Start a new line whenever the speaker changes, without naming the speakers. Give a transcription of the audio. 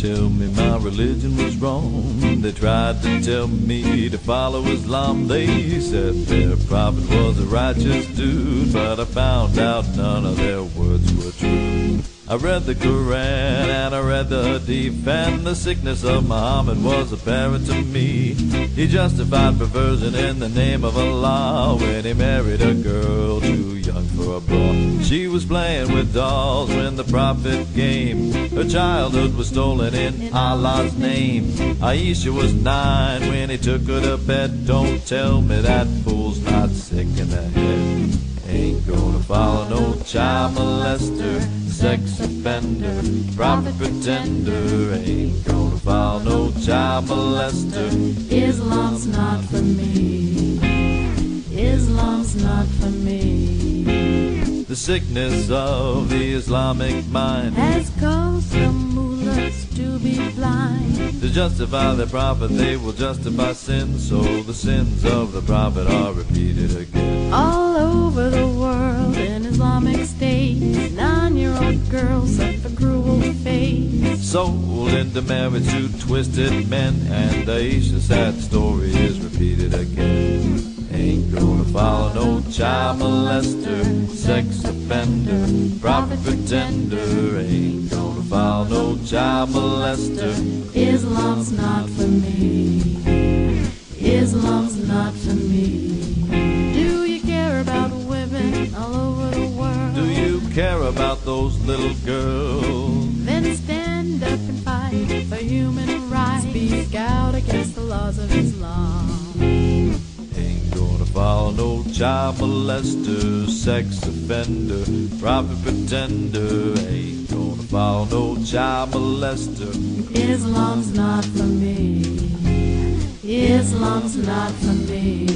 tell me my religion was wrong. They tried to tell me to follow Islam. They said their prophet was a righteous dude, but I found out none of their words were true. I read the Quran and I read the Hadith, and the sickness of Muhammad was apparent to me. He justified perversion in the name of Allah when he married a girl too young for a bra. She was playing with dolls when the prophet came. Her childhood was stolen in Allah's name. Aisha was nine when he took her to bed. Don't tell me that fool's not sick in the head. Ain't gonna follow no child molester, sex offender, prophet pretender. Ain't gonna follow no child molester.
Islam's not for me. Islam's not for me.
The sickness of the Islamic mind
Has caused some mullahs to be blind.
To justify their prophet, they will justify sin. So the sins of the prophet are repeated again.
All over the world in Islamic states, girls cruel fate.
Sold into marriage to twisted men, and Aisha's sad story is repeated again. Ain't gonna follow no child molester, sex offender, prophet pretender. Ain't gonna follow no child molester.
Islam's not for me. Islam's not for me. About
those little girls?
Then stand up and fight for human rights. Speak out against the laws of Islam.
Ain't gonna follow no child molester, sex offender, prophet pretender. Ain't gonna follow no child molester.
Islam's not for me. Islam's not for me.